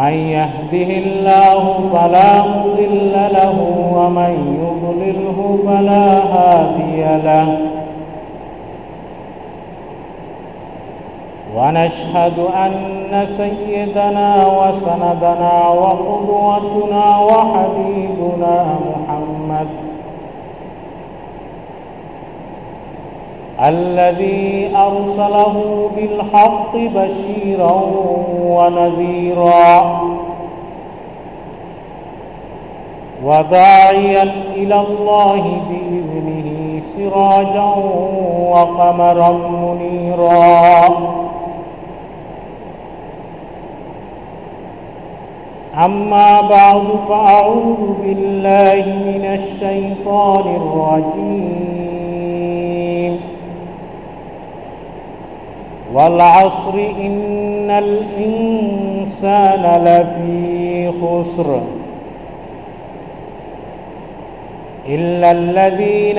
من يهده الله فلا مضل له ومن يضلله فلا هادي له. ونشهد أن سيدنا وسندنا وقدوتنا وحبيبنا محمد الذي أرسله بالحق بشيرا ونذيرا وداعيا إلى الله بإذنه سراجا وقمرا منيرا. أما بعد فأعوذ بالله من الشيطان الرجيم. والعصر إن الإنسان لفي خسر إلا الذين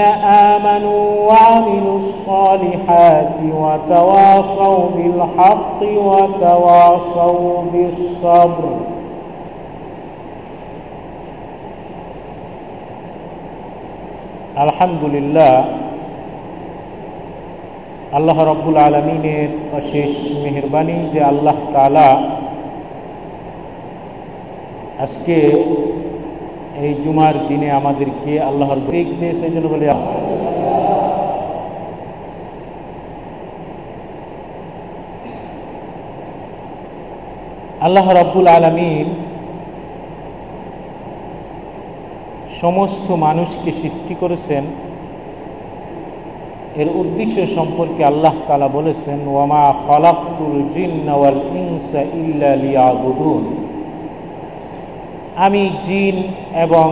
آمنوا وعملوا الصالحات وتواصوا بالحق وتواصوا بالصبر. الحمد لله আল্লাহ রব্বুল আলমিনের অশেষ মেহরবানি যে আল্লাহ তালা আজকে এই জুমার দিনে আমাদেরকে আল্লাহর ব্রেক দিয়ে সেই জন্য বলে আল্লাহ রব্বুল আলমিন সমস্ত মানুষকে সৃষ্টি করেছেন এর উদ্দেশ্য সম্পর্কে আল্লাহ তালা বলেছেন, ওয়ামা খলাকুল জিন্নাওয়াল ইনসা ইল্লা লিয়াবুদুন। আমি জিন এবং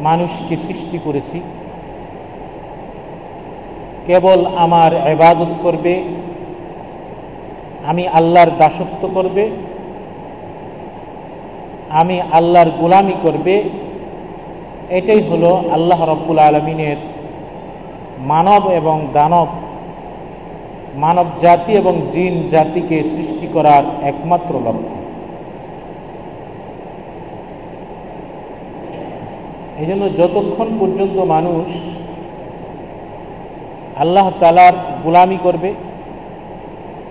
মানুষকে সৃষ্টি করেছি। কেবল আমার এবাদত করবে, আমি আল্লাহর দাসত্ব করবে, আমি আল্লাহর গোলামি করবে, এটাই হলো আল্লাহ রব্বুল আলমিনের মানব এবং দানব, মানব জাতি এবং জিন জাতিকে সৃষ্টি করার একমাত্র লক্ষ্য। এই জন্য যতক্ষণ পর্যন্ত মানুষ আল্লাহ তালার গোলামি করবে,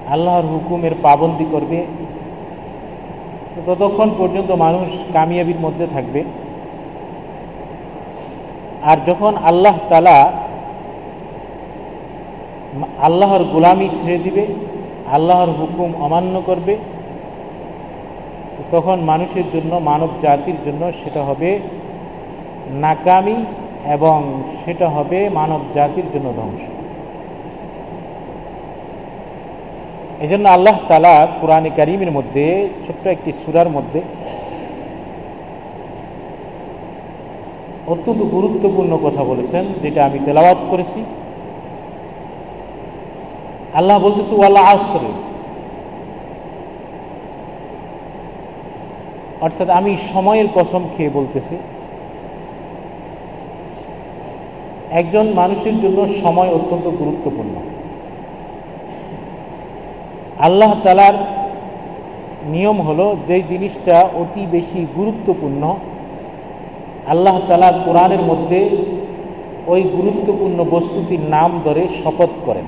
আল্লাহর হুকুমের পাবন্দি করবে, ততক্ষণ পর্যন্ত মানুষ কামিয়াবির মধ্যে থাকবে। আর যখন আল্লাহ তালা আল্লাহর গোলামি ছেড়ে দিবে, আল্লাহর হুকুম অমান্য করবে, তখন মানুষের জন্য, মানব জাতির জন্য সেটা হবে নাকামি এবং সেটা হবে মানব জাতির জন্য ধ্বংস। এই জন্য আল্লাহ তালা কোরআনে কারিমের মধ্যে, ছোট্ট একটি সুরার মধ্যে অত্যন্ত গুরুত্বপূর্ণ কথা বলেছেন, যেটা আমি তেলাওয়াত করেছি। আল্লাহ বলতেছে ওয়াল্লা আশ্রে। অর্থাৎ আমি সময়ের কসম খেয়ে বলতেছি, একজন মানুষের জন্য সময় অত্যন্ত গুরুত্বপূর্ণ। আল্লাহ তালার নিয়ম হলো, যে জিনিসটা অতি বেশি গুরুত্বপূর্ণ, আল্লাহ তালা কোরআনের মধ্যে ওই গুরুত্বপূর্ণ বস্তুটির নাম ধরে শপথ করেন।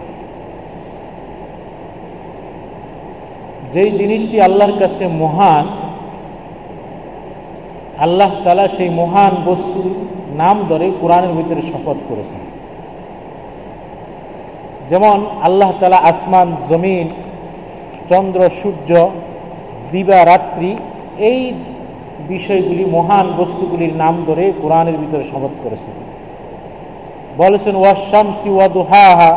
যেই জিনিসটি আল্লাহর কাছে মহান, আল্লাহ তালা সেই মহান বস্তুর নাম ধরে কোরআনের ভিতরে শপথ করেছেন। যেমন আল্লাহ তালা আসমান, জমিন, চন্দ্র, সূর্য, দিবা, রাত্রি, এই বিষয়গুলি মহান বস্তুগুলির নাম ধরে কোরআনের ভিতরে শপথ করেছেন। বলেছেন ওয়াশামসি ওয়াদুহাহা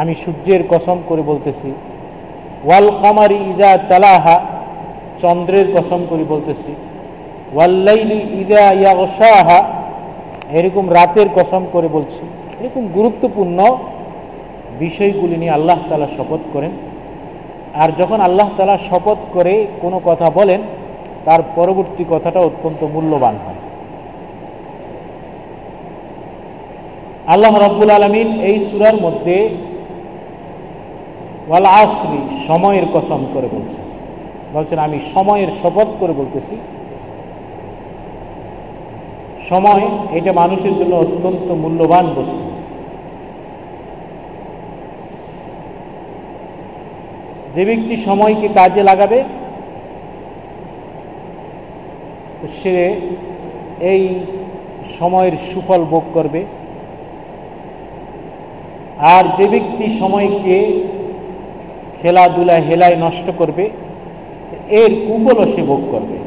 আমি সূর্যের কসম করে বলতেছি ওয়াল কামারি ইজা তালাহা, চন্দ্রের কসম করে বলতেছি। ওয়াল্লাইলি ইদা ইয়াগশাহা, এরকম রাতের কসম করে বলছি। এরকম গুরুত্বপূর্ণ বিষয়গুলি নিয়ে আল্লাহ তালা শপথ করেন। আর যখন আল্লাহ তালা শপথ করে কোনো কথা বলেন, তার পরবর্তী কথাটা অত্যন্ত মূল্যবান হয়। আল্লাহ রব্বুল আলমিন এই সুরার মধ্যে ওয়াল আসরি, সময়ের কসম করে বলছেন বলছেন, আমি সময়ের শপথ করে বলতেছি। সময়, এটা মানুষের জন্য অত্যন্ত মূল্যবান বস্তু। যে ব্যক্তি সময়কে কাজে লাগাবে সে এই সময়ের সুফল ভোগ করবে। আর যে ব্যক্তি সময়কে খেলাধুলা হেলায় নষ্ট করবে, এর কুফলও সে ভোগ করবে।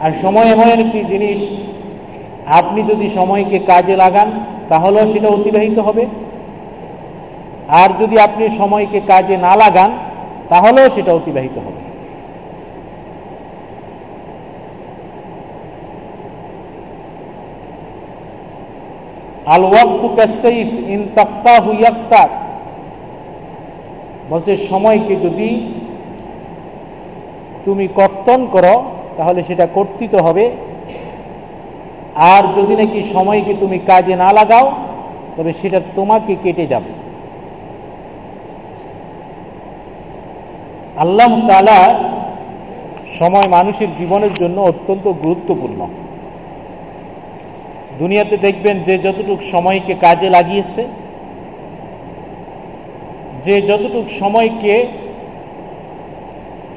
আর সময় এমন একটি জিনিস, আপনি যদি সময়কে কাজে লাগান, তাহলেও সেটা অতিবাহিত হবে। আর যদি আপনি সময়কে কাজে না লাগান, তাহলেও সেটা অতিবাহিত হবে। আল ওয়াক্তু কাসাইফ ইন তাক্তাহু ইয়াক্তাক বলছে, সময়কে যদি তুমি কর্তন করো, তাহলে সেটা কর্তৃত হবে। আর যদি নাকি সময়কে তুমি কাজে না লাগাও, তবে সেটা তোমাকে কেটে যাবে। আল্লাহ তালা সময় মানুষের জীবনের জন্য অত্যন্ত গুরুত্বপূর্ণ। দুনিয়াতে দেখবেন যে যতটুক সময়কে কাজে লাগিয়েছে যে যতটুক সময়কে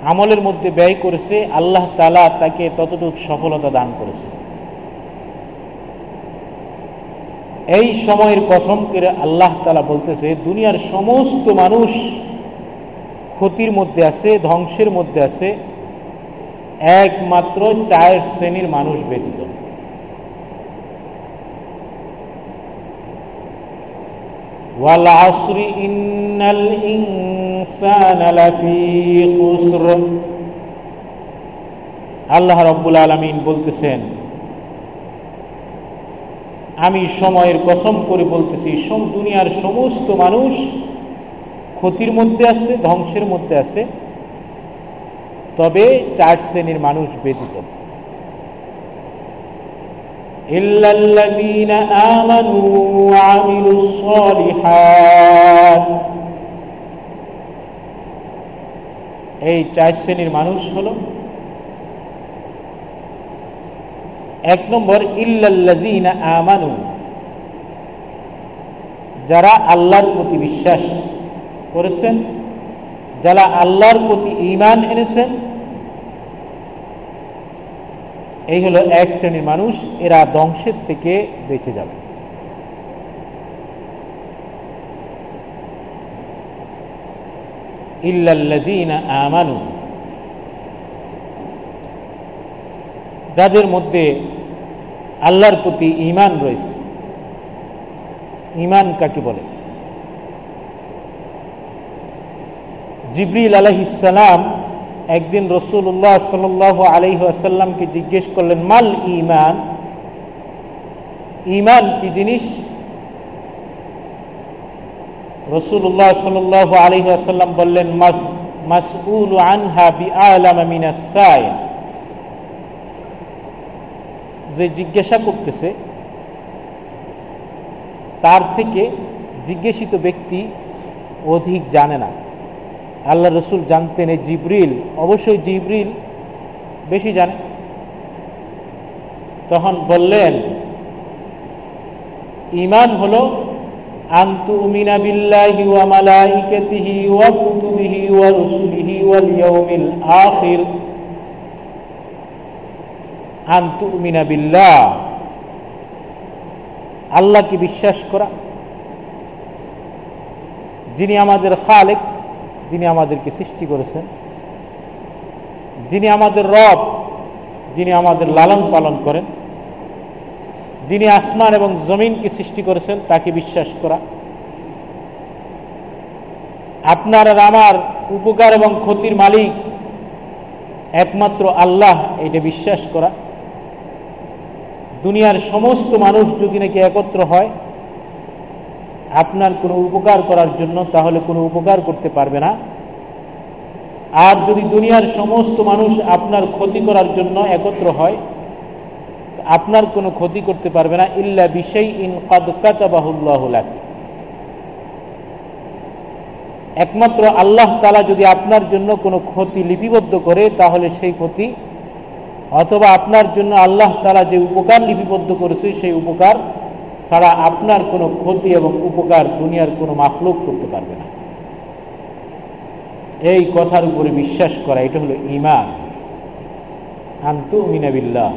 আমলের মধ্যে ব্যয় করেছে, আল্লাহ তালা তাকে ততটুক সফলতা দান করেছে। এই সময়ের কসম করে আল্লাহ তালা বলতেছে, দুনিয়ার সমস্ত মানুষ ক্ষতির মধ্যে আছে, ধ্বংসের মধ্যে আছে, একমাত্র চার শ্রেণির মানুষ ব্যতীত। والعصر إن الإنسان لفي خسر আল্লাহ রব্বুল আলমিন বলতেছেন আমি সময়ের কসম করে বলতেছি সব দুনিয়ার সমস্ত মানুষ ক্ষতির মধ্যে আছে ধ্বংসের মধ্যে আছে তবে চার শ্রেণীর মানুষ ব্যতীত إلا الذين آمنوا وعملوا الصالحات এই চার শ্রেণীর মানুষ হল এক নম্বর ইল্লাল্লাযীনা আমানু যারা আল্লাহর প্রতি বিশ্বাস করেছেন যারা আল্লাহর প্রতি ঈমান এনেছেন এই হলো এক শ্রেণির মানুষ, এরা ধ্বংসের থেকে বেঁচে যাবে। আমানু। যাদের মধ্যে আল্লাহর প্রতি ইমান রয়েছে ইমান কাকে বলে? জিবরিল আলহিসাম একদিন রসুল্লাহ সাল আলহ আসাল্লামকে জিজ্ঞেস করলেন, মাল ইমান ইমান কি জিনিস? রসুল্লাহ সাল আলহ আসাল্লাম বললেন মাসউল আনহা বি আলাম যে জিজ্ঞাসা করতেছে, তার থেকে জিজ্ঞাসিত ব্যক্তি অধিক জানে না। আল্লাহ রসুল জানতেন এই জিব্রিল। অবশ্যই জিব্রিল বেশি জানে। তখন বললেন ইমান হল আন্তু উমিনা বিল্লাহি ওয়া মালাইকাতিহি ওয়া কুতুবিহি ওয়া রুসুলিহি ওয়াল ইয়াউমিল আখির। আন্তু বিল্লাহ। আল্লাহকে বিশ্বাস করা। যিনি আমাদের খালেক যিনি আমাদেরকে সৃষ্টি করেছেন, যিনি আমাদের রব, যিনি আমাদের লালন পালন করেন, যিনি আসমান এবং জমিনকে সৃষ্টি করেছেন, তাকে বিশ্বাস করা। আপনার আর আমার উপকার এবং ক্ষতির মালিক একমাত্র আল্লাহ, এটা বিশ্বাস করা। দুনিয়ার সমস্ত মানুষ যদি নাকি একত্র হয় আপনার কোনো উপকার করার জন্য তাহলে কোনো উপকার করতে পারবে না। আর যদি দুনিয়ার সমস্ত মানুষ আপনার ক্ষতি করার জন্য একত্র হয়, আপনার কোনো ক্ষতি করতে পারবে না। ইল্লা বিষয় ইন কাদকাতাবাহুল্লাহ একমাত্র আল্লাহ তালা যদি আপনার জন্য কোনো ক্ষতি লিপিবদ্ধ করে, তাহলে সেই ক্ষতি, অথবা আপনার জন্য আল্লাহ তালা যে উপকার লিপিবদ্ধ করেছে, সেই উপকার ছাড়া আপনার কোনো ক্ষতি এবং উপকার দুনিয়ার কোনো মাফলুক করতে পারবে না। এই কথার উপরে বিশ্বাস করা, এটা হলো ইমান আন্তু মিনাবিল্লাহ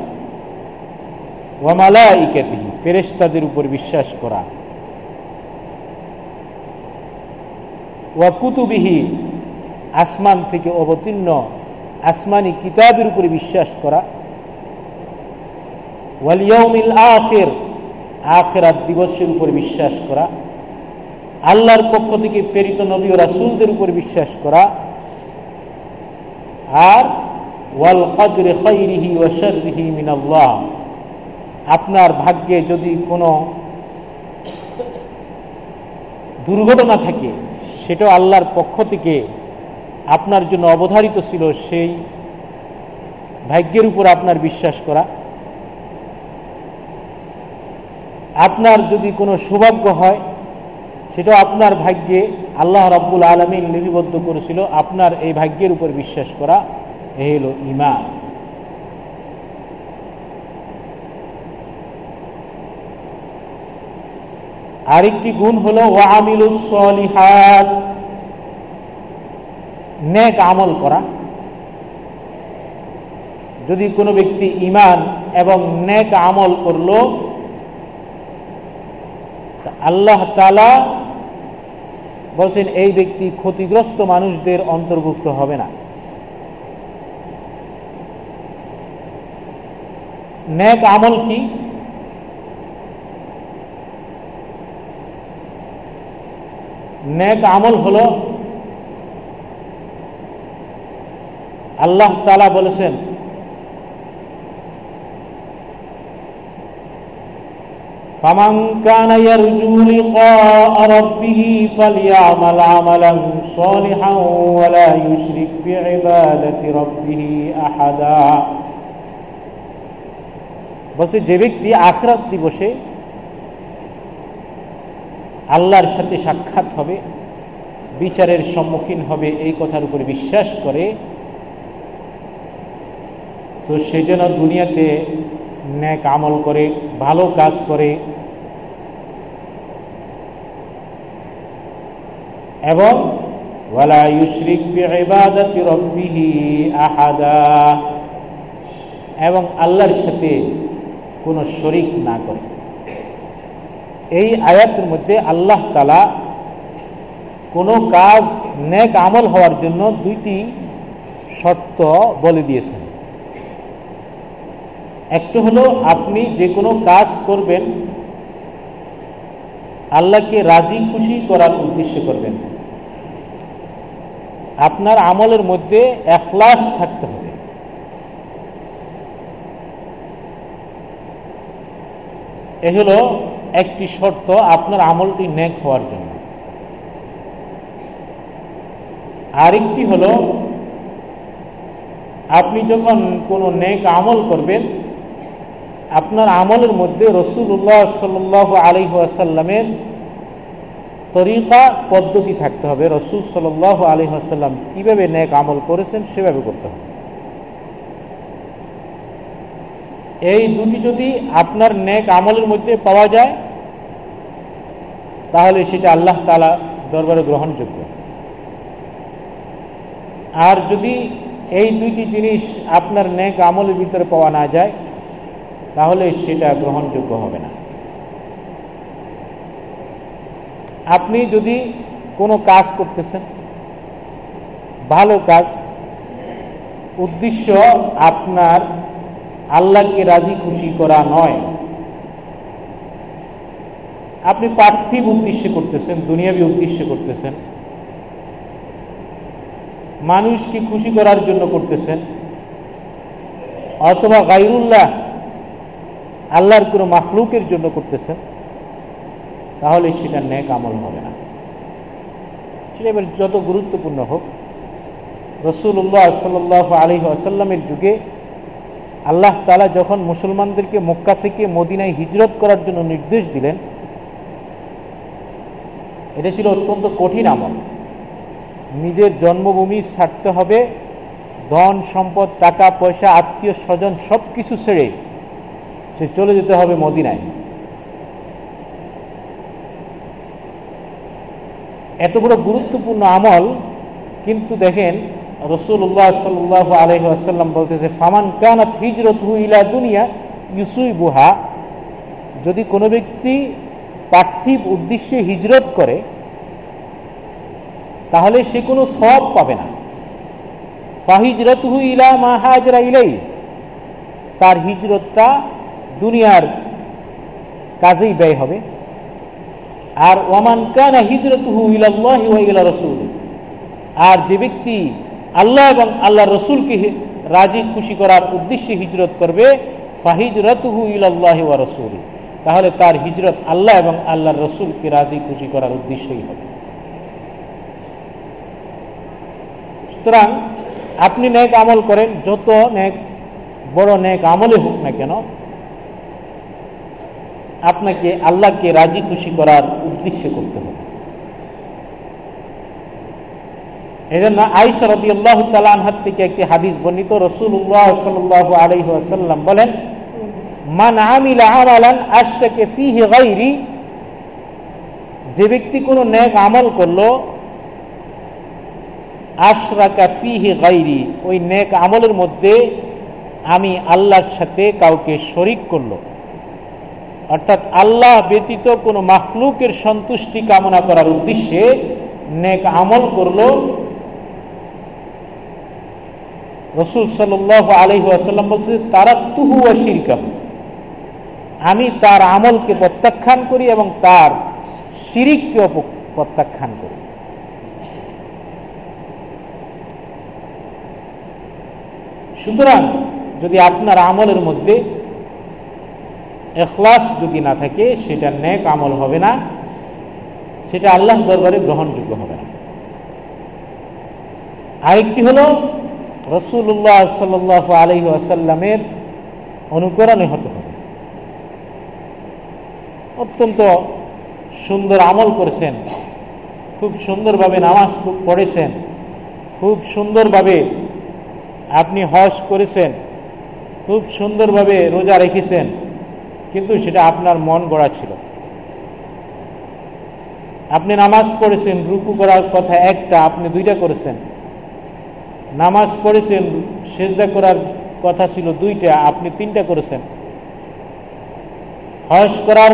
ওয়ামালা ইকাতি ফেরেস্তাদের উপর বিশ্বাস করা। ওয়াকুতুবিহি আসমান থেকে অবতীর্ণ আসমানি কিতাবের উপরে বিশ্বাস করা। ওয়ালিয়মিল আখের আখেরাত দিবসের উপরে বিশ্বাস করা, আল্লাহর পক্ষ থেকে প্রেরিত নবী ও রাসুলদের উপর বিশ্বাস করা, আর ওয়াল কদরে খৈরিহি ও মিনাল্লাহ। আপনার ভাগ্যে যদি কোনো দুর্ঘটনা থাকে, সেটাও আল্লাহর পক্ষ থেকে আপনার জন্য অবধারিত ছিল সেই ভাগ্যের উপর আপনার বিশ্বাস করা। আপনার যদি কোনো সৌভাগ্য হয় সেটা আপনার ভাগ্যে আল্লাহ রব্বুল আলমিন লিপিবদ্ধ করেছিল। আপনার এই ভাগ্যের উপর বিশ্বাস করা, এ হল ইমান আরেকটি গুণ হল ওয়ামিলুসলিহাত নেক আমল করা। যদি কোনো ব্যক্তি ইমান এবং নেক আমল করল আল্লাহ তালা বলছেন, এই ব্যক্তি ক্ষতিগ্রস্ত মানুষদের অন্তর্ভুক্ত হবে না। নেক আমল কি? নেক আমল হল, আল্লাহ তালা বলেছেন فمن كان يرجو لقاء ربه فليعمل عملا صالحا ولا يشرك بعبادة ربه أحدا বলছে যে ব্যক্তি আখরাত দিবসে আল্লাহর সাথে সাক্ষাৎ হবে বিচারের সম্মুখীন হবে এই কথার উপর বিশ্বাস করে তো সে যেন দুনিয়াতে ন্যাক আমল করে ভালো কাজ করে এবং এবং আল্লাহর সাথে কোনো শরিক না করে। এই আয়াতের মধ্যে আল্লাহ তালা কোনো কাজ নেক আমল হওয়ার জন্য দুইটি শর্ত বলে দিয়েছেন। একটা হলো, আপনি যে কোনো কাজ করবেন আল্লাহকে রাজি খুশি করার উদ্দেশ্যে করবেন। আপনার আমলের মধ্যে এখলাস থাকতে হবে। এ হলো একটি শর্ত আপনার আমলটি নেক হওয়ার জন্য। আরেকটি হল, আপনি যখন কোনো নেক আমল করবেন আপনার আমলের মধ্যে রসুল্লাহ সাল আলিহাসাল্লামের তরিকা, পদ্ধতি থাকতে হবে। রসুল সাল আলিহাসাল্লাম কীভাবে নেক আমল করেছেন সেভাবে করতে হবে। এই দুটি যদি আপনার ন্যাক আমলের মধ্যে পাওয়া যায়, তাহলে সেটা আল্লাহ তালা দরবারে গ্রহণযোগ্য। আর যদি এই দুইটি জিনিস আপনার নেক আমলের ভিতরে পাওয়া না যায় তাহলে সেটা গ্রহণযোগ্য হবে না। আপনি যদি কোনো কাজ করতেছেন, ভালো কাজ, উদ্দেশ্য আপনার আল্লাহকে রাজি খুশি করা নয়, আপনি পার্থিব উদ্দেশ্যে করতেছেন, দুনিয়াবি উদ্দেশ্যে করতেছেন, মানুষকে খুশি করার জন্য করতেছেন, অথবা গাইরুল্লাহ আল্লাহর কোনো মাফলুকের জন্য করতেছেন, তাহলে সেটা ন্যাক আমল হবে না। সেটা এবার যত গুরুত্বপূর্ণ হোক রসুল্লাহ সাল্লাহ আলী আসাল্লামের যুগে আল্লাহ তালা যখন মুসলমানদেরকে মক্কা থেকে মদিনায় হিজরত করার জন্য নির্দেশ দিলেন, এটা ছিল অত্যন্ত কঠিন আমল। নিজের জন্মভূমি ছাড়তে হবে, ধন, সম্পদ, টাকা, পয়সা, আত্মীয় স্বজন সব কিছু ছেড়ে সে চলে যেতে হবে মদিনায়। এত বড় গুরুত্বপূর্ণ আমল, কিন্তু দেখেন রসুল্লাহ সাল্লাহ আলহ আসাল্লাম বলতেছে, ফামান কানাত হিজরত ইলা দুনিয়া ইউসুই বুহা যদি কোনো ব্যক্তি পার্থিব উদ্দেশ্যে হিজরত করে, তাহলে সে কোনো সব পাবে না। ফাহিজরত ইলা মা হাজরা ইলাই তার হিজরতটা দুনিয়ার কাজেই ব্যয় হবে। আর ওমান কানা হিজরতুহু ইলাল্লাহি ওয়া রাসূল। আর যে ব্যক্তি আল্লাহ এবং আল্লাহ রসুলকে রাজি খুশি করার উদ্দেশ্যে হিজরত করবে ফাহিজরতুহু ইলাল্লাহি ওয়া রাসূল। তাহলে তার হিজরত আল্লাহ এবং আল্লাহর রসুলকে রাজি খুশি করার উদ্দেশ্যই হবে। সুতরাং আপনি নেক আমল করেন, যত নেক বড় নেক আমলে হোক না কেন আপনাকে আল্লাহকে রাজি খুশি করার উদ্দেশ্য করতে হবে। এই জন্য আইসা রবি আল্লাহ তালানহাত থেকে একটি হাদিস বর্ণিত রসুল্লাহ সাল্লাহ আলহিহাসাল্লাম বলেন, মান আমিলা আমালান আশাকে ফিহে গাইরি যে ব্যক্তি কোনো নেক আমল করল, আশরাকা ফিহে গাইরি ওই নেক আমলের মধ্যে আমি আল্লাহর সাথে কাউকে শরিক করল। অর্থাৎ আল্লাহ ব্যতীত কোনো মাখলুকের সন্তুষ্টি কামনা করার উদ্দেশ্যে নেক আমল করল রসুল সাল আলহি আসাল্লাম বলছে তারা তুহু শিরকাহু। আমি তার আমলকে প্রত্যাখ্যান করি এবং তার শিরিককে প্রত্যাখ্যান করি। সুতরাং যদি আপনার আমলের মধ্যে এখলাস যদি না থাকে, সেটা ন্যাক আমল হবে না, সেটা আল্লাহ দরবারে গ্রহণযোগ্য হবে না। আরেকটি হল রসুল্লাহ সাল আলহি আসাল্লামের অনুকরণে হতে হবে। অত্যন্ত সুন্দর আমল করেছেন, খুব সুন্দরভাবে নামাজ পড়েছেন, খুব সুন্দরভাবে আপনি হজ করেছেন, খুব সুন্দরভাবে রোজা রেখেছেন। কিন্তু সেটা আপনার মন গড়া ছিল। আপনি নামাজ পড়েছেন, রুকু করার কথা একটা, আপনি দুইটা করেছেন। নামাজ পড়েছেন, সেজদা করার কথা ছিল দুইটা, আপনি তিনটা করেছেন। হজ করার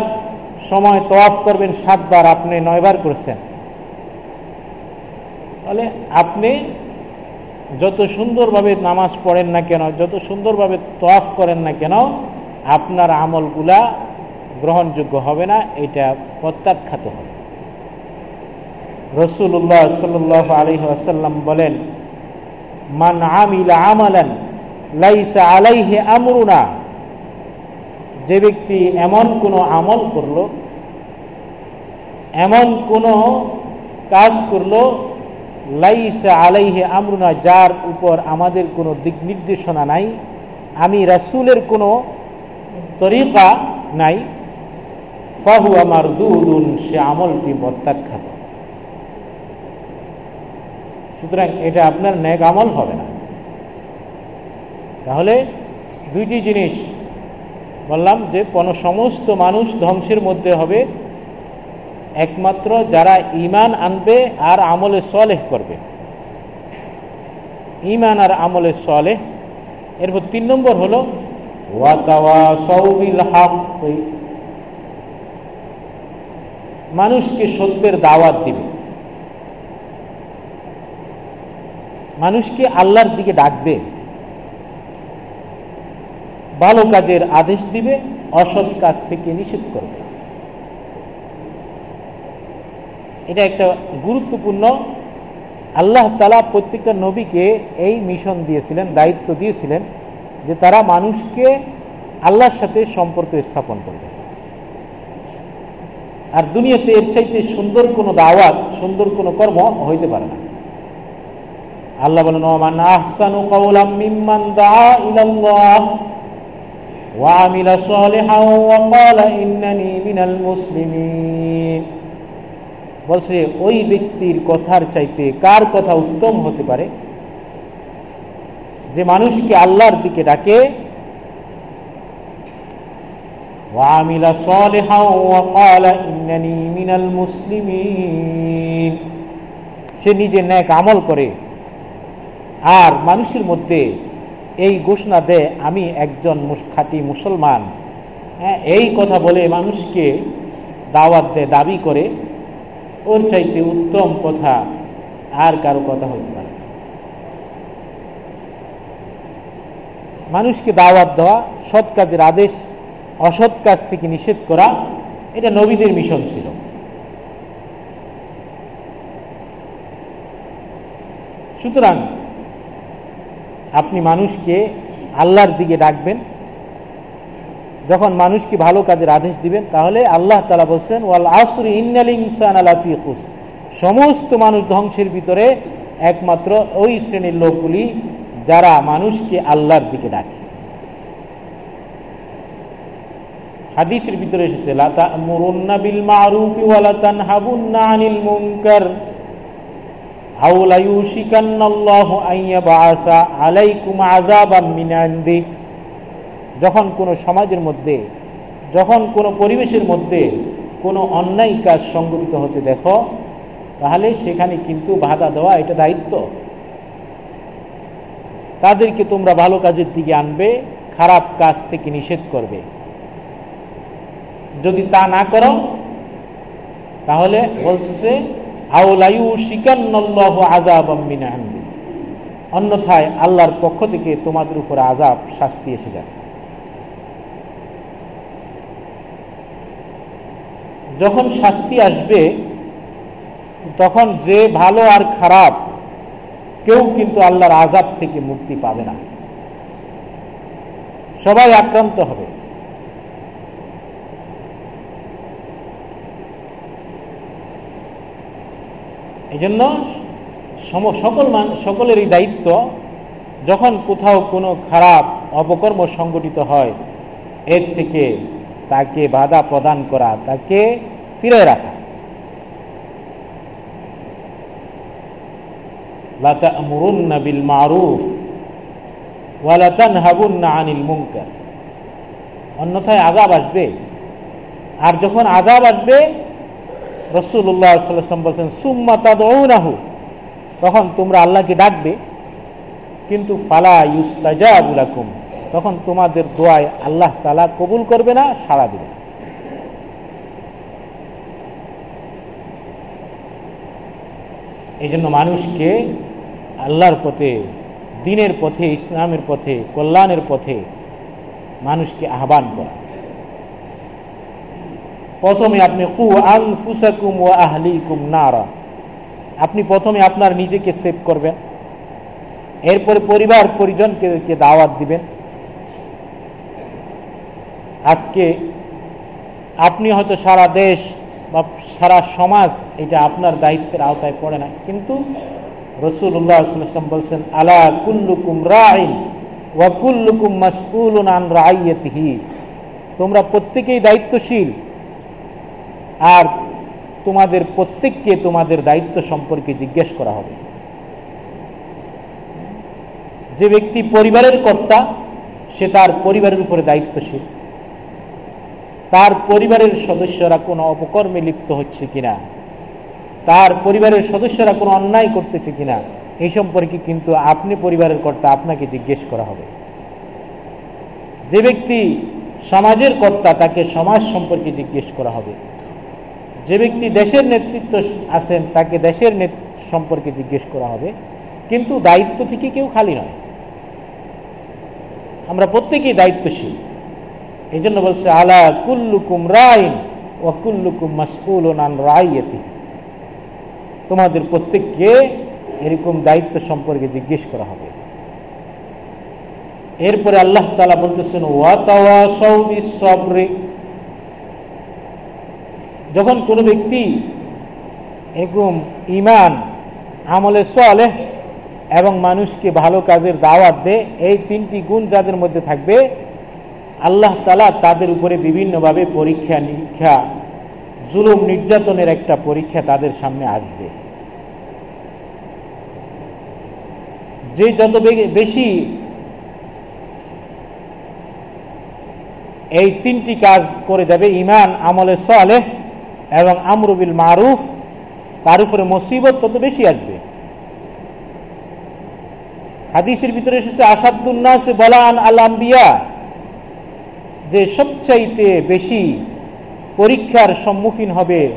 সময় তোয়াফ করবেন সাতবার, আপনি নয়বার করেছেন। তাহলে আপনি যত সুন্দরভাবে নামাজ পড়েন না কেন, যত সুন্দরভাবে তোয়াফ করেন না কেন আপনার আমলগুলা গ্রহণযোগ্য হবে না, এটা প্রত্যাখ্যাত হবে। রসুল্লাহ সাল আলী আসাল্লাম বলেন, মান আমিল আমালান লাইসা আলাইহে আমরুনা। যে ব্যক্তি এমন কোনো আমল করল, এমন কোনো কাজ করল, লাইসা আলাইহে আমরুনা, যার উপর আমাদের কোনো দিক নির্দেশনা নাই, আমি রাসুলের কোনো তরিকা নাই। ফাহু আমার দুদুন সে আমলটি প্রত্যাখ্যাত সুতরাং এটা আপনার ন্যাক আমল হবে না। তাহলে দুইটি জিনিস বললাম যে, কোনো সমস্ত মানুষ ধ্বংসের মধ্যে হবে, একমাত্র যারা ইমান আনবে আর আমলে সলেহ করবে। ইমান আর আমলে সলেহ, এরপর তিন নম্বর হলো মানুষকে সত্যের দাওয়াত দিবে। মানুষকে আল্লাহর দিকে ডাকবে। ভালো কাজের আদেশ দিবে, অসৎ কাজ থেকে নিষেধ করবে। এটা একটা গুরুত্বপূর্ণ। আল্লাহ তালা প্রত্যেকটা নবীকে এই মিশন দিয়েছিলেন, দায়িত্ব দিয়েছিলেন। যে তারা মানুষকে আল্লাহর সাথে সম্পর্ক স্থাপন করবে। আর দুনিয়াতে এর চাইতে সুন্দর কোনো দাওয়াত, সুন্দর কোনো কর্ম হইতে পারে না। আল্লাহ বলেন, ওমান আহসানু কাওলাম মিম্মান দাআ ইলাল্লাহ ওয়া আমিলা সালিহান ওয়া ক্বালা ইন্নানি মিনাল মুসলিমিন। বলছে, ওই ব্যক্তির কথার চাইতে কার কথা উত্তম হতে পারে? যে মানুষকে আল্লাহর দিকে ডাকে সে নিজে ন্যাক আমল করে। আর মানুষের মধ্যে এই ঘোষণা দেয়, আমি একজন খাঁটি মুসলমান। হ্যাঁ এই কথা বলে মানুষকে দাওয়াত দেয়, দাবি করে। ওর চাইতে উত্তম কথা আর কারও কথা হইতে মানুষকে দাওয়াত দেওয়া, সৎ কাজের আদেশ, অসৎ কাজ থেকে নিষেধ করা, এটা নবীদের মিশন ছিল। সুতরাং আপনি মানুষকে আল্লাহর দিকে ডাকবেন, যখন মানুষকে ভালো কাজের আদেশ দিবেন, তাহলে আল্লাহ তালা বলছেন, ওয়াল আসরি ইন্নাল ইনসান আলাফি সমস্ত মানুষ ধ্বংসের ভিতরে একমাত্র ওই শ্রেণির লোকগুলি যারা মানুষকে আল্লাহর দিকে ডাকে। হাদিসের ভিতরে এসেছে লাতা মুরুন্না বিল মারুফি ওয়ালা তানহাবুন্না আনিল মুনকার। হাওলা ইউশিকান্নাল্লাহু আইয়া বাআসা আলাইকুম আযাবাম মিন আনদি। যখন কোন সমাজের মধ্যে, যখন কোন পরিবেশের মধ্যে কোন অন্যায় কাজ সংগঠিত হতে দেখো, তাহলে সেখানে কিন্তু বাধা দেওয়া এটা দায়িত্ব। তাদেরকে তোমরা ভালো কাজের দিকে আনবে, খারাপ কাজ থেকে নিষেধ করবে। যদি তা না করো, তাহলে বলছে অন্যথায় আল্লাহর পক্ষ থেকে তোমাদের উপর আজাব শাস্তি এসে যাবে। যখন শাস্তি আসবে, তখন যে ভালো আর খারাপ কেউ কিন্তু আল্লাহর আজাব থেকে মুক্তি পাবে না। সবাই আক্রান্ত হবে। এই জন্য সকল মান, সকলেরই দায়িত্ব যখন কোথাও কোনো খারাপ অপকর্ম সংগঠিত হয়, এর থেকে তাকে বাধা প্রদান করা, তাকে ফিরে রাখা। অন্যথায় আজাব আসবে। আর যখন আজাব আসবে রসুল্লাহ সাল্লাম বলছেন, সুম্মা তখন তোমরা আল্লাহকে ডাকবে। কিন্তু ফালা ইউস্তাজাবুলাকুম তখন তোমাদের দোয়ায় আল্লাহ তালা কবুল করবে না সারা দেবে এই জন্য মানুষকে আল্লাহর পথে, দিনের পথে, ইসলামের পথে, কল্যাণের পথে মানুষকে আহ্বান করা। প্রথমে আপনি কু আং ফুসাকুম ও আহলিকুম নারা। আপনি প্রথমে আপনার নিজেকে সেভ করবেন। এরপরে পরিবার পরিজনকে দাওয়াত দিবেন। আজকে আপনি হয়তো সারা দেশ বা সারা সমাজ এটা আপনার দায়িত্বের আওতায় পড়ে না কিন্তু বলছেন, আলা কুল্লুকুম রাইন আন তোমরা প্রত্যেকেই দায়িত্বশীল। আর তোমাদের প্রত্যেককে তোমাদের দায়িত্ব সম্পর্কে জিজ্ঞেস করা হবে। যে ব্যক্তি পরিবারের কর্তা, সে তার পরিবারের উপরে দায়িত্বশীল। তার পরিবারের সদস্যরা কোনো অপকর্মে লিপ্ত হচ্ছে কিনা? তার পরিবারের সদস্যরা কোনো অন্যায় করতেছে কিনা, এই সম্পর্কে কিন্তু আপনি পরিবারের কর্তা আপনাকে জিজ্ঞেস করা হবে। যে ব্যক্তি সমাজের কর্তা, তাকে সমাজ সম্পর্কে জিজ্ঞেস করা হবে। যে ব্যক্তি দেশের নেতৃত্ব আছেন, তাকে দেশের সম্পর্কে জিজ্ঞেস করা হবে। কিন্তু দায়িত্ব থেকে কেউ খালি নয়। আমরা প্রত্যেকেই দায়িত্বশীল। এই জন্য বলছে, আলা কুল্লুকুম রায় ও কুল্লুকুম মাসকুল ও নান রায় এতে তোমাদের প্রত্যেককে এরকম দায়িত্ব সম্পর্কে জিজ্ঞেস করা হবে। এরপরে আল্লাহ তালা বলতেছেন যখন কোনো ব্যক্তি এরকম ইমান আমলে চলে এবং মানুষকে ভালো কাজের দাওয়াত দে এই তিনটি গুণ যাদের মধ্যে থাকবে, আল্লাহ তালা তাদের উপরে বিভিন্নভাবে পরীক্ষা নিরীক্ষা জুলুম নির্যাতনের একটা পরীক্ষা তাদের সামনে আসবে। যে যত বেশি এই তিনটি কাজ করে যাবে ইমান আমলে সালেহ এবং আমরুবিল মারুফ, তার উপরে মুসিবত তত বেশি আসবে। হাদিসের ভিতরে এসেছে আসাদুল্নাস বলান আল আম্বিয়া, যে সবচাইতে বেশি পরীক্ষার সম্মুখীন হবে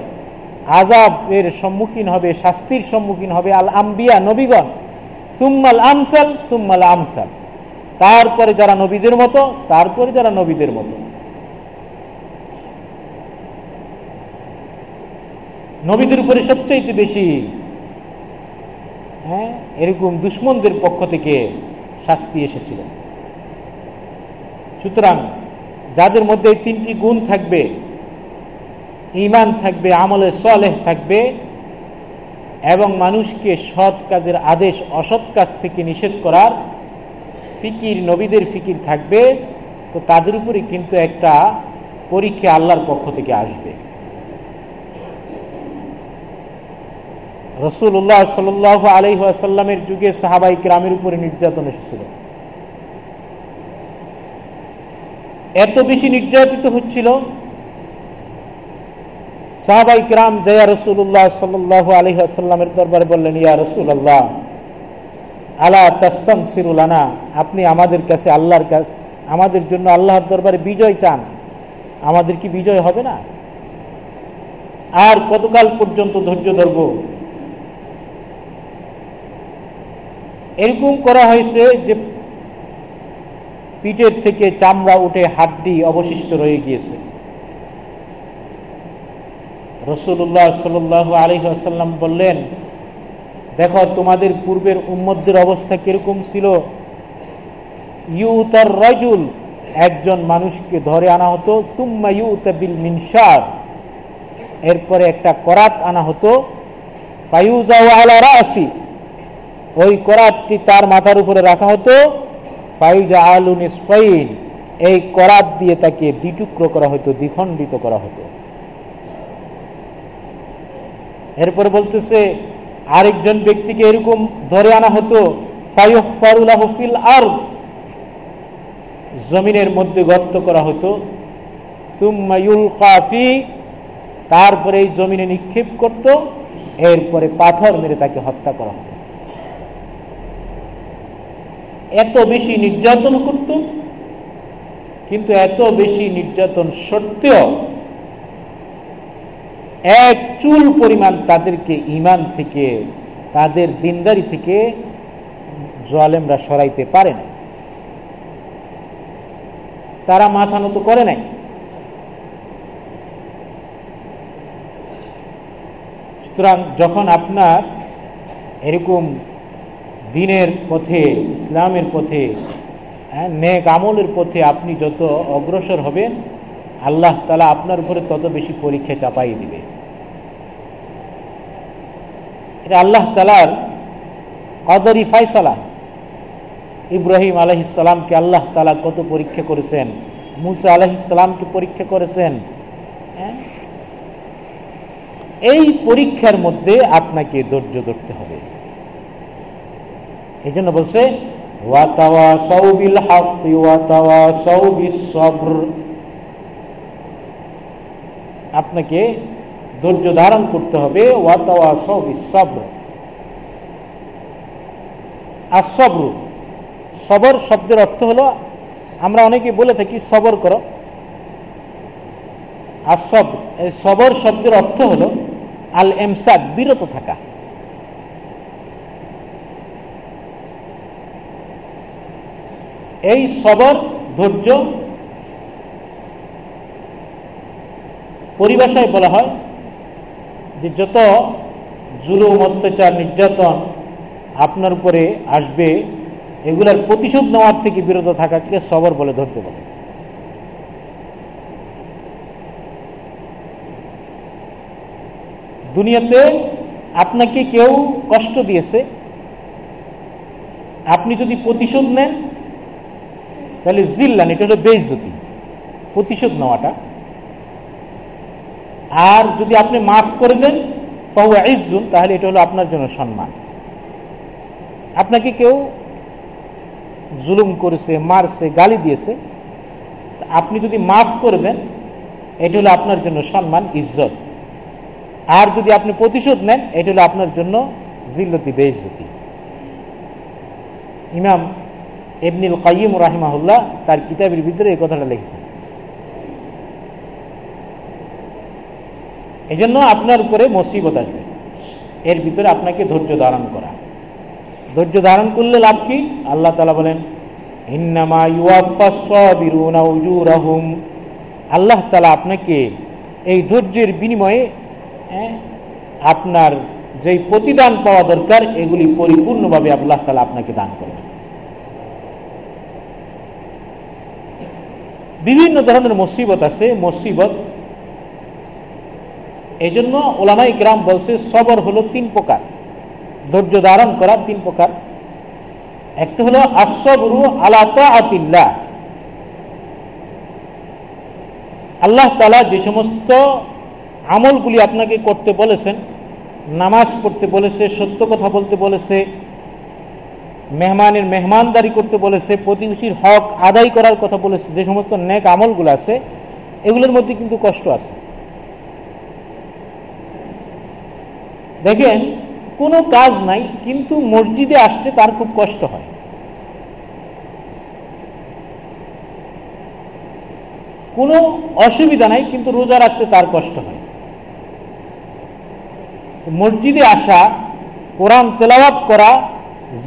আজাবের সম্মুখীন হবে, শাস্তির সম্মুখীন হবে আল আম্বিয়া নবীগণ। তুম্মাল আমসাল তুম্মাল আমসাল। তারপরে যারা নবীদের মতো, তারপরে যারা নবীদের মতো। নবীদের উপরে সবচাইতে বেশি হ্যাঁ এরকম দুশ্মনদের পক্ষ থেকে শাস্তি এসেছিল। সুতরাং যাদের মধ্যে এই তিনটি গুণ থাকবে ইমান থাকবে, আমলে সলেহ থাকবে এবং মানুষকে সৎ কাজের আদেশ, অসৎ কাজ থেকে নিষেধ করার ফিকির, নবীদের ফিকির থাকবে। তো তাদের উপরে কিন্তু একটা পরীক্ষা আল্লাহর পক্ষ থেকে আসবে। রসুল্লাহ সাল আলহাসাল্লামের যুগে সাহাবাই গ্রামের উপরে নির্যাতন এসেছিল। এত বেশি নির্যাতিত হচ্ছিল সাহাবাই কিরাম জয়া রসুল্লাহ সাল্লাহ আলহাসাল্লামের দরবারে বললেন, ইয়া রসুল্লাহ আলা সিরুলানা আপনি আমাদের কাছে আল্লাহর কাছে, আমাদের জন্য আল্লাহর দরবারে বিজয় চান। আমাদের কি বিজয় হবে না? আর কতকাল পর্যন্ত ধৈর্য ধরব? এরকম করা হয়েছে যে পিঠের থেকে চামড়া উঠে হাড্ডি অবশিষ্ট রয়ে গিয়েছে। রসুল্লাহ সাল আলহাসাল্লাম বললেন, দেখো, তোমাদের পূর্বের উম্মদের অবস্থা কীরকম ছিল? রাজুল, একজন মানুষকে ধরে আনা হতো, সুম্মা মিনসার এরপরে একটা করাত আনা হতো আসি ওই করাতটি তার মাথার উপরে রাখা হতো ফাইজা আলুন স্পাইন এই করাত দিয়ে তাকে দ্বিটুকরো করা হতো, দ্বিখণ্ডিত করা হতো। এরপরে বলতেছে, আরেকজন ব্যক্তিকে এরকম ধরে আনা হতো আর জমিনের মধ্যে গর্ত করা হতো। কাফি তারপরে এই জমিনে নিক্ষেপ করত। এরপরে পাথর মেরে তাকে হত্যা করা হতো। এত বেশি নির্যাতন করত, কিন্তু এত বেশি নির্যাতন সত্ত্বেও এক চুল পরিমাণ তাদেরকে ইমান থেকে তাদের দিনদারি থেকে জলেমরা সরাইতে পারে না তারা মাথা নত করে নাই। সুতরাং যখন আপনার এরকম দিনের পথে ইসলামের পথে হ্যাঁ, নেক আমলের পথে আপনি যত অগ্রসর হবেন আল্লাহ তালা আপনার উপরে তত বেশি পরীক্ষা চাপাই দিবে। এটা আল্লাহ তালার কদরি ফাইসালা ইব্রাহিম আলহিসামকে আল্লাহ তালা কত পরীক্ষা করেছেন? মুসা আলহিসামকে পরীক্ষা করেছেন? হ্যাঁ? এই পরীক্ষার মধ্যে আপনাকে ধৈর্য ধরতে হবে। এই জন্য বলছে ওয়াতাওয়া সৌবিল হাফি ওয়াতাওয়া সৌবিস সবর। আপনাকে ধৈর্য ধারণ করতে হবে। সবর শব্দের অর্থ হলো, আমরা অনেকে বলে থাকি, সবর করো। আসব সবর শব্দের অর্থ হলো আল এমসাদ বিরত থাকা। এই সবর, ধৈর্য পরিভাষায় বলা হয় যে যত জুলুম, অত্যাচার, নির্যাতন আপনার উপরে আসবে, এগুলার প্রতিশোধ নেওয়ার থেকে বিরত থাকাকে সবর বলে ধরতে বলে দুনিয়াতে আপনাকে কেউ কষ্ট দিয়েছে, আপনি যদি প্রতিশোধ নেন, তাহলে জিল্লান, এটা হলো বেইজ্জতি। প্রতিশোধ নেওয়াটা আর যদি আপনি মাফ করে দেন ফাহু তাহলে এটা হলো আপনার জন্য সম্মান। আপনাকে কেউ জুলুম করেছে, মারছে, গালি দিয়েছে আপনি যদি মাফ করে দেন, এটা হলো আপনার জন্য সম্মান, ইজ্জত। আর যদি আপনি প্রতিশোধ নেন, এটা হলো আপনার জন্য জিল্লতি, বেইজ্জতি। ইমাম এবনিল কাইম রাহিমাহুল্লাহ তার কিতাবের ভিতরে এই কথাটা লিখেছেন। এই জন্য আপনার উপরে মসিবত আসবে এর ভিতরে আপনাকে ধৈর্য ধারণ করা। ধৈর্য ধারণ করলে লাভ কি? আল্লাহ তালা বলেন আল্লাহ তালা আপনাকে এই ধৈর্যের বিনিময়ে আপনার যেই প্রতিদান পাওয়া দরকার, এগুলি পরিপূর্ণভাবে আল্লাহ তালা আপনাকে দান করবেন। বিভিন্ন ধরনের মুসিবত আছে। মুসিবত এই জন্য ওলামাই গ্রাম বলছে, সবর হলো তিন প্রকার। ধৈর্য ধারণ করা তিন প্রকার। একটা হলো আশ্বরু আলাতা আল্লাহ তালা যে সমস্ত আমলগুলি আপনাকে করতে বলেছেন, নামাজ পড়তে বলেছে, সত্য কথা বলতে বলেছে, মেহমানের মেহমানদারি করতে বলেছে, প্রতিবেশীর হক আদায় করার কথা বলেছে, যে সমস্ত নেক আমলগুলো আছে, এগুলোর মধ্যে কিন্তু কষ্ট আছে। দেখেন, কোনো কাজ নাই, কিন্তু মসজিদে আসতে তার খুব কষ্ট হয়। কোনো অসুবিধা নাই, কিন্তু রোজা রাখতে তার কষ্ট হয়। মসজিদে আসা, কোরআন তেলাওয়াত করা,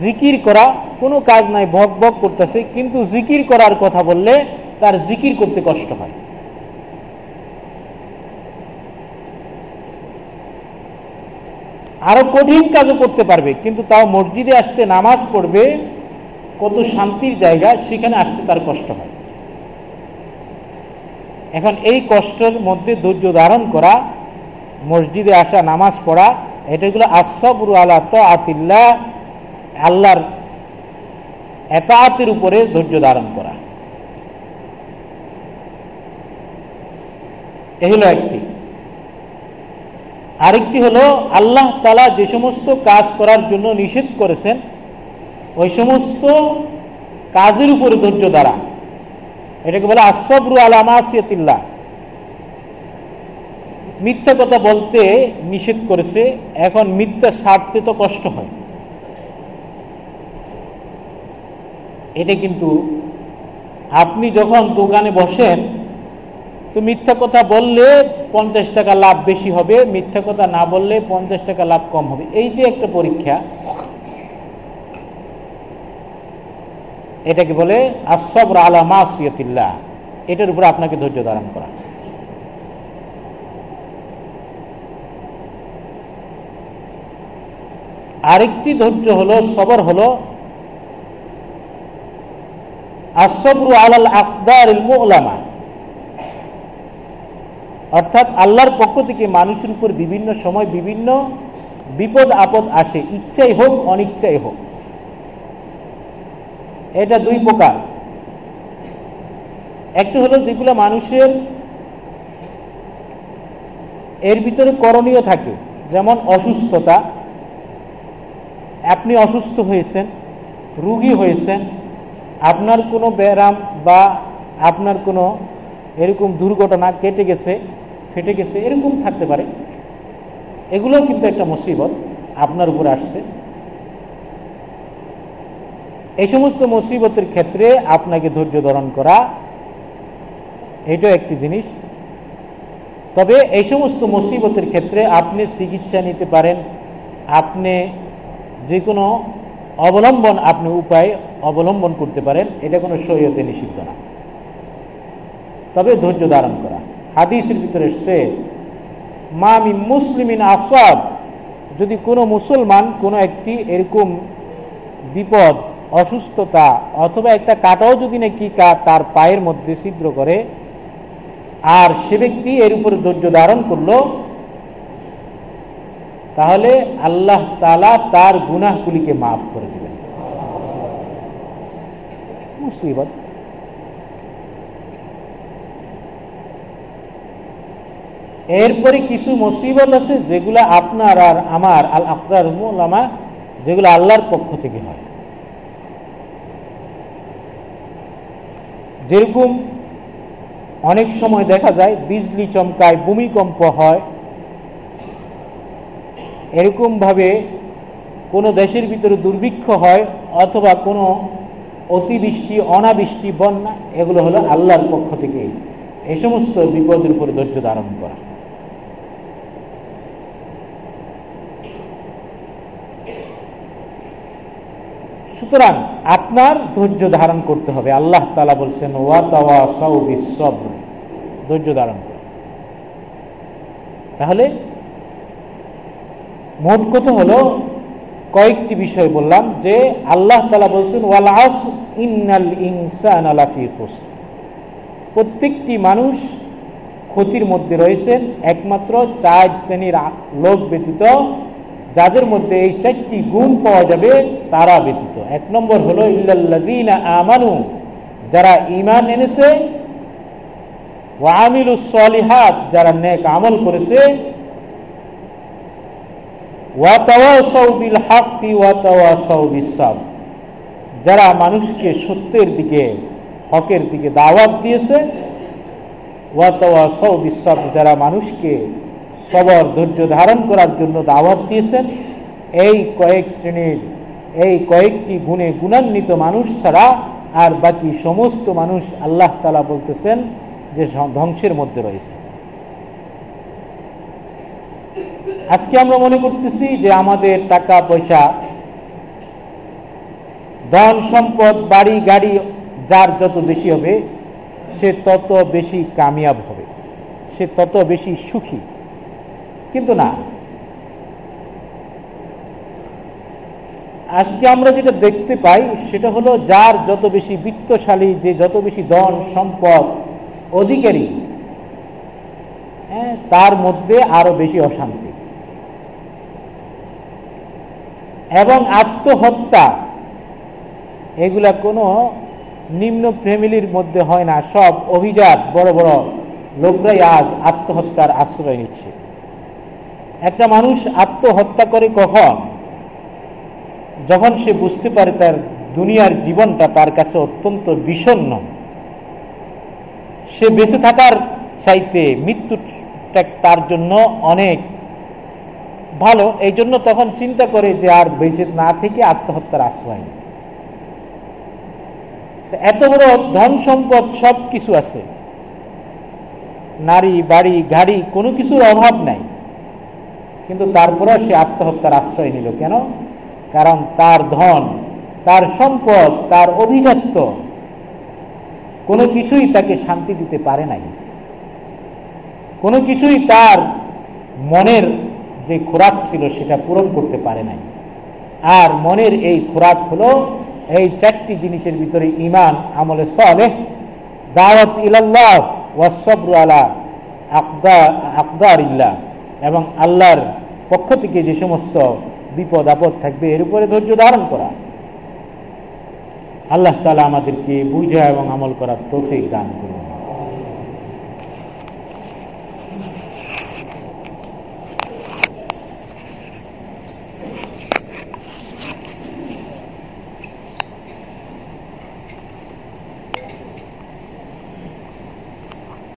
জিকির করা, কোনো কাজ নাই ভক ভক করতেছে, কিন্তু জিকির করার কথা বললে তার জিকির করতে কষ্ট হয়। আরও কঠিন কাজও করতে পারবে, কিন্তু তাও মসজিদে আসতে নামাজ পড়বে, কত শান্তির জায়গা, সেখানে আসতে তার কষ্ট হয়। এখন এই কষ্টের মধ্যে ধৈর্য ধারণ করা, মসজিদে আসা, নামাজ পড়া এটাগুলো আসবরু আল্লাহ তো আতিল্লা আল্লাহর এতাতের উপরে ধৈর্য ধারণ করা। হলো একটি। আরেকটি হলো, আল্লাহ তালা যে সমস্ত কাজ করার জন্য নিষেধ করেছেন, ওই সমস্ত কাজের উপরে ধৈর্য দ্বারা। এটাকে বলে আসবরু আলামাসিয়তিল্লাহ মিথ্যা কথা বলতে নিষেধ করেছে, এখন মিথ্যা ছাড়তে তো কষ্ট হয়। এটা কিন্তু আপনি যখন দোকানে বসেন তো মিথ্যা কথা বললে পঞ্চাশ টাকা লাভ বেশি হবে, মিথ্যা কথা না বললে পঞ্চাশ টাকা লাভ কম হবে। এই যে একটা পরীক্ষা, এটাকে বলে আসবর আলা এটার উপরে আপনাকে ধৈর্য ধারণ করা। আরেকটি ধৈর্য হলো, সবর হলো আসবরু আলাল আকদার মোলামা। অর্থাৎ আল্লাহর পক্ষ থেকে মানুষের উপর বিভিন্ন সময় বিভিন্ন বিপদ, আপদ আসে। ইচ্ছাই হোক, অনিচ্ছাই হোক। এটা দুই প্রকার। একটি হলো যেগুলো মানুষের এর ভিতরে করণীয় থাকে, যেমন অসুস্থতা। আপনি অসুস্থ হয়েছেন, রুগী হয়েছেন, আপনার কোনো ব্যায়াম বা আপনার কোনো এরকম দুর্ঘটনা কেটে গেছে ফেটে গেছে, এরকম থাকতে পারে। এগুলো কিন্তু একটা মুসিবত আপনার উপরে আসছে। এই সমস্ত মুসিবতের ক্ষেত্রে আপনাকে ধৈর্য ধারণ করা, এটাও একটি জিনিস। তবে এই সমস্ত মুসিবতের ক্ষেত্রে আপনি চিকিৎসা নিতে পারেন। আপনি যে কোনো অবলম্বন, আপনি উপায় অবলম্বন করতে পারেন। এটা কোনো শরীয়তে নিষিদ্ধ না। তবে ধৈর্য ধারণ করা। হাদিসের ভিতরে সে মামি মুসলিমিন আসাদ যদি কোনো মুসলমান কোনো একটি এরকম বিপদ, অসুস্থতা অথবা একটা কাটাও যদি নাকি তার পায়ের মধ্যে ছিদ্র করে, আর সে ব্যক্তি এর উপরে ধৈর্য ধারণ করল, তাহলে আল্লাহ তালা তার গুনাহগুলিকে মাফ করে দেবেন। মুসিবত। এরপরে কিছু মুসিবত আছে যেগুলো আপনার আর আমার, আল আপনার মোলামা যেগুলো আল্লাহর পক্ষ থেকে হয়। যেরকম অনেক সময় দেখা যায়, বিজলি চমকায়, ভূমিকম্প হয়। এরকমভাবে কোনো দেশের ভিতরে দুর্ভিক্ষ হয় অথবা কোনো অতিবৃষ্টি, অনাবৃষ্টি, বন্যা, এগুলো হলো আল্লাহর পক্ষ থেকে এই সমস্ত বিপদের উপর ধৈর্য ধারণ করা। সুতরাং আপনার ধৈর্য ধারণ করতে হবে। আল্লাহ তালা বলছেন ধৈর্য ধারণ তাহলে মোট কথা হলো, কয়েকটি বিষয় বললাম যে আল্লাহ তালা বলছেন ওয়ালাস ইন্নাল ইনসান প্রত্যেকটি মানুষ ক্ষতির মধ্যে রয়েছেন, একমাত্র চার শ্রেণির লোক ব্যতীত যাদের মধ্যে এই চারটি গুণ পাওয়া যাবে, তারা ব্যতীত। এক নম্বর হলো, ইল্লাল্লাযীনা আমানু, যারা ইমান এনেছে, ওয়া আমিলুস সলিহাত, যারা নেক আমল করেছে, ওয়া তাওয়াসাউ বিল হাক্কি ওয়া তাওয়াসাউ যারা মানুষকে সত্যের দিকে, হকের দিকে দাওয়াত দিয়েছে, ওয়া তাওয়াসাউ বিস যারা মানুষকে সবর ধৈর্য ধারণ করার জন্য দাওয়াত দিয়েছেন। এই কয়েক শ্রেণির, এই কয়েকটি গুণে গুণান্বিত মানুষ ছাড়া আর বাকি সমস্ত মানুষ আল্লাহ তালা বলতেছেন যে ধ্বংসের মধ্যে রয়েছে। আজকে আমরা মনে করতেছি যে আমাদের টাকা পয়সা ধন সম্পদ, বাড়ি, গাড়ি, যার যত বেশি হবে, সে তত বেশি কামিয়াব হবে, সে তত বেশি সুখী। কিন্তু না। আজকে আমরা যেটা দেখতে পাই, সেটা হলো যার যত বেশি বিত্তশালী, যে যত বেশি ধন, সম্পদ, অধিকারী হ্যাঁ তার মধ্যে আরও বেশি অশান্তি। এবং আত্মহত্যা, এগুলা কোনো নিম্ন ফ্যামিলির মধ্যে হয় না। সব অভিজাত বড় বড় লোকরাই আজ আত্মহত্যার আশ্রয় নিচ্ছে। একটা মানুষ আত্মহত্যা করে কখন? যখন সে বুঝতে পারে তার দুনিয়ার জীবনটা তার কাছে অত্যন্ত বিষণ্ন সে বেঁচে থাকার চাইতে মৃত্যুটা তার জন্য অনেক ভালো। এই জন্য তখন চিন্তা করে যে আর বেঁচে না থেকে আত্মহত্যার আশ্রয় এত বড় ধন সম্পদ সব কিছু আছে। নারী, বাড়ি, গাড়ি কোনো কিছুর অভাব নাই। কিন্তু তারপরেও সে আত্মহত্যার আশ্রয় নিল। কেন? কারণ তার ধন, তার সম্পদ, তার অভিজাত্য কোনো কিছুই তাকে শান্তি দিতে পারে নাই। কোনো কিছুই তার মনের যে খোরাক ছিল সেটা পূরণ করতে পারে নাই। আর মনের এই খোরাক হলো এই চারটি জিনিসের ভিতরে ইমান আমলে সলে দাওয়াত ইলাল্লাহ ওয়াসবর আলা আকদার ইল্লাহ এবং আল্লাহর পক্ষ থেকে যে সমস্ত বিপদ, আপদ থাকবে, এর উপরে ধৈর্য ধারণ করা। আল্লাহ তালা আমাদেরকে বুঝা এবং আমল করার তৌফিক দান করে